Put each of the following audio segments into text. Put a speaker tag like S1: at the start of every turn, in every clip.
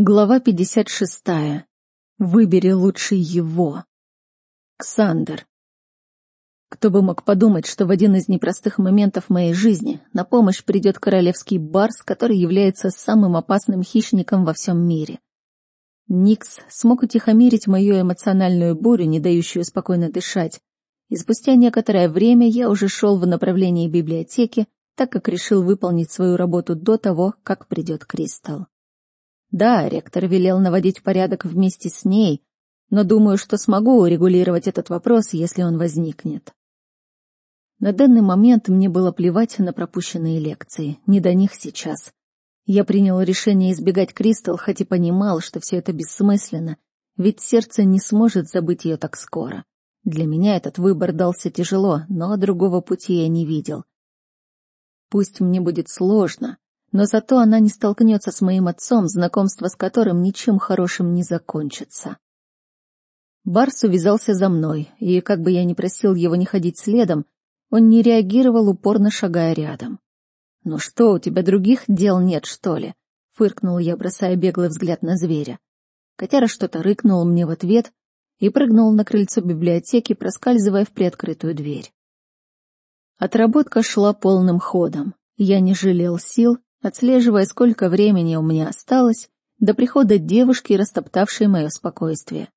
S1: Глава 56. Выбери лучше его. Ксандер. Кто бы мог подумать, что в один из непростых моментов моей жизни на помощь придет королевский барс, который является самым опасным хищником во всем мире. Никс смог утихомирить мою эмоциональную бурю, не дающую спокойно дышать, и спустя некоторое время я уже шел в направлении библиотеки, так как решил выполнить свою работу до того, как придет Кристалл. Да, ректор велел наводить порядок вместе с ней, но думаю, что смогу урегулировать этот вопрос, если он возникнет. На данный момент мне было плевать на пропущенные лекции, не до них сейчас. Я принял решение избегать Кристал, хоть и понимал, что все это бессмысленно, ведь сердце не сможет забыть ее так скоро. Для меня этот выбор дался тяжело, но другого пути я не видел. Пусть мне будет сложно, но зато она не столкнется с моим отцом, знакомство с которым ничем хорошим не закончится. Барс увязался за мной, и, как бы я ни просил его не ходить следом, он не реагировал, упорно шагая рядом. «Ну что, у тебя других дел нет, что ли?» — фыркнул я, бросая беглый взгляд на зверя. Котяра что-то рыкнул мне в ответ и прыгнул на крыльцо библиотеки, проскальзывая в приоткрытую дверь. Отработка шла полным ходом. Я не жалел сил отслеживая, сколько времени у меня осталось до прихода девушки, растоптавшей мое спокойствие.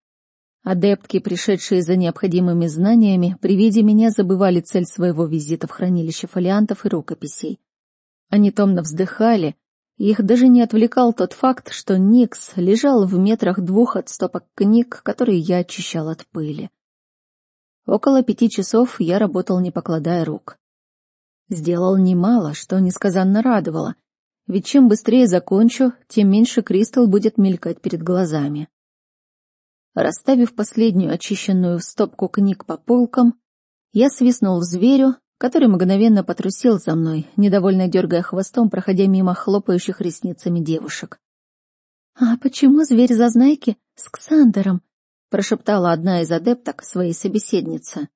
S1: Адептки, пришедшие за необходимыми знаниями, при виде меня забывали цель своего визита в хранилище фолиантов и рукописей. Они томно вздыхали, их даже не отвлекал тот факт, что Никс лежал в метрах двух от стопок книг, которые я очищал от пыли. Около пяти часов я работал, не покладая рук. Сделал немало, что несказанно радовало, ведь чем быстрее закончу, тем меньше кристалл будет мелькать перед глазами. Расставив последнюю очищенную стопку книг по полкам, я свистнул зверю, который мгновенно потрусил за мной, недовольно дергая хвостом, проходя мимо хлопающих ресницами девушек. «А почему зверь зазнайки с Ксандером?» — прошептала одна из адепток своей собеседницы.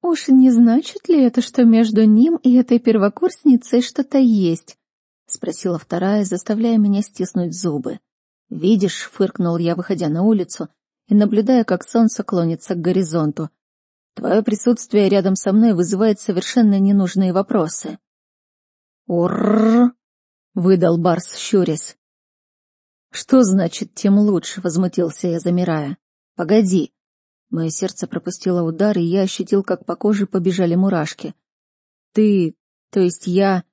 S1: «Уж не значит ли это, что между ним и этой первокурсницей что-то есть?» — спросила вторая, заставляя меня стиснуть зубы. «Видишь», — фыркнул я, выходя на улицу и наблюдая, как солнце клонится к горизонту. «Твое присутствие рядом со мной вызывает совершенно ненужные вопросы». «Урррр!» — выдал Барс, щурясь. «Что значит «тем лучше»?» — возмутился я, замирая. «Погоди». Мое сердце пропустило удар, и я ощутил, как по коже побежали мурашки. «Ты... то есть я...»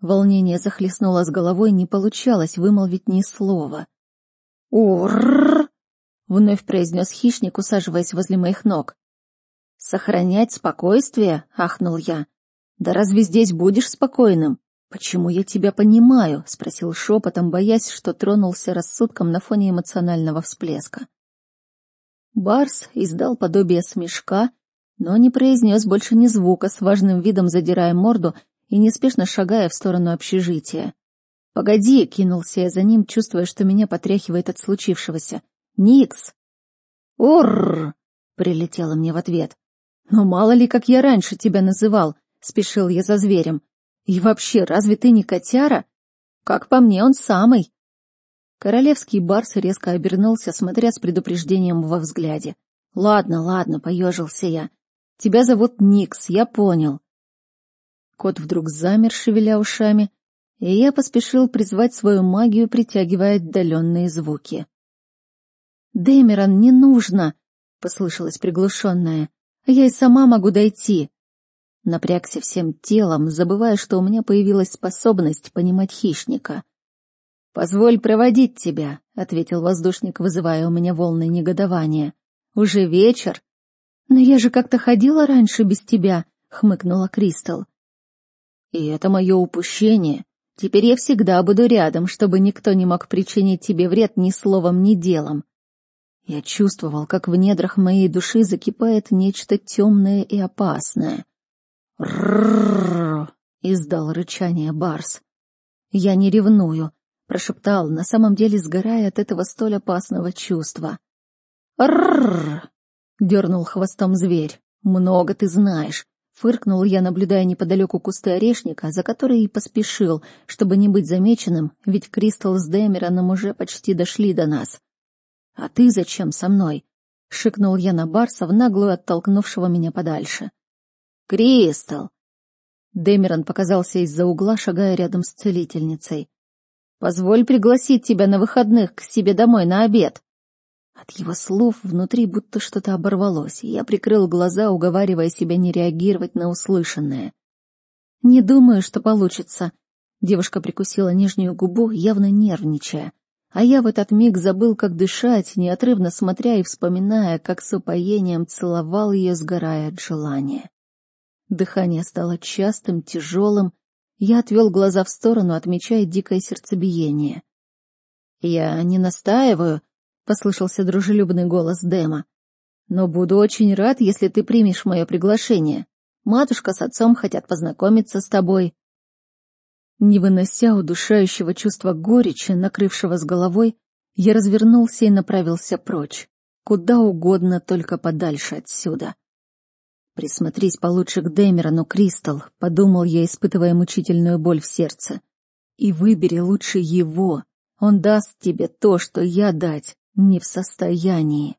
S1: Волнение захлестнуло с головой, не получалось вымолвить ни слова. «Урррр!» — вновь произнес хищник, усаживаясь возле моих ног. «Сохранять спокойствие?» — ахнул я. «Да разве здесь будешь спокойным?» «Почему я тебя понимаю?» — спросил шепотом, боясь, что тронулся рассудком на фоне эмоционального всплеска. Барс издал подобие смешка, но не произнес больше ни звука, с важным видом задирая морду и неспешно шагая в сторону общежития. «Погоди!» — кинулся я за ним, чувствуя, что меня потряхивает от случившегося. «Никс!» «Орррр!» — прилетело мне в ответ. «Но мало ли, как я раньше тебя называл!» — спешил я за зверем. «И вообще, разве ты не котяра? Как по мне, он самый!» Королевский барс резко обернулся, смотря с предупреждением во взгляде. «Ладно, ладно», — поежился я. «Тебя зовут Никс, я понял. Кот вдруг замер, шевеля ушами, и я поспешил призвать свою магию, притягивая отдаленные звуки. «Дэмерон, не нужно!» — послышалось приглушенное. «Я и сама могу дойти!» Напрягся всем телом, забывая, что у меня появилась способность понимать хищника. «Позволь проводить тебя», — ответил воздушник, вызывая у меня волны негодования. «Уже вечер». «Но я же как-то ходила раньше без тебя», — хмыкнула Кристал. И это мое упущение. Теперь я всегда буду рядом, чтобы никто не мог причинить тебе вред ни словом, ни делом. Я чувствовал, как в недрах моей души закипает нечто темное и опасное. «Рррррр!» — издал рычание Барс. «Я не ревную», — прошептал, на самом деле сгорая от этого столь опасного чувства. «Рррррр!» — дернул хвостом зверь. «Много ты знаешь. Фыркнул я, наблюдая неподалеку кусты орешника, за которые и поспешил, чтобы не быть замеченным, ведь Кристал с Дэмероном уже почти дошли до нас. «А ты зачем со мной?» — шикнул я на Барса, в наглую оттолкнувшего меня подальше. «Кристал!» Дэмерон показался из-за угла, шагая рядом с целительницей. «Позволь пригласить тебя на выходных к себе домой на обед». От его слов внутри будто что-то оборвалось, и я прикрыл глаза, уговаривая себя не реагировать на услышанное. «Не думаю, что получится». Девушка прикусила нижнюю губу, явно нервничая. А я в этот миг забыл, как дышать, неотрывно смотря и вспоминая, как с упоением целовал ее, сгорая от желания. Дыхание стало частым, тяжелым. Я отвел глаза в сторону, отмечая дикое сердцебиение. «Я не настаиваю», послышался дружелюбный голос Дэма. Но буду очень рад, если ты примешь мое приглашение. Матушка с отцом хотят познакомиться с тобой. Не вынося удушающего чувства горечи, накрывшего с головой, я развернулся и направился прочь, куда угодно, только подальше отсюда. Присмотрись получше к Дэмерону, Кристал, подумал я, испытывая мучительную боль в сердце. И выбери лучше его. Он даст тебе то, что я дать не в состоянии.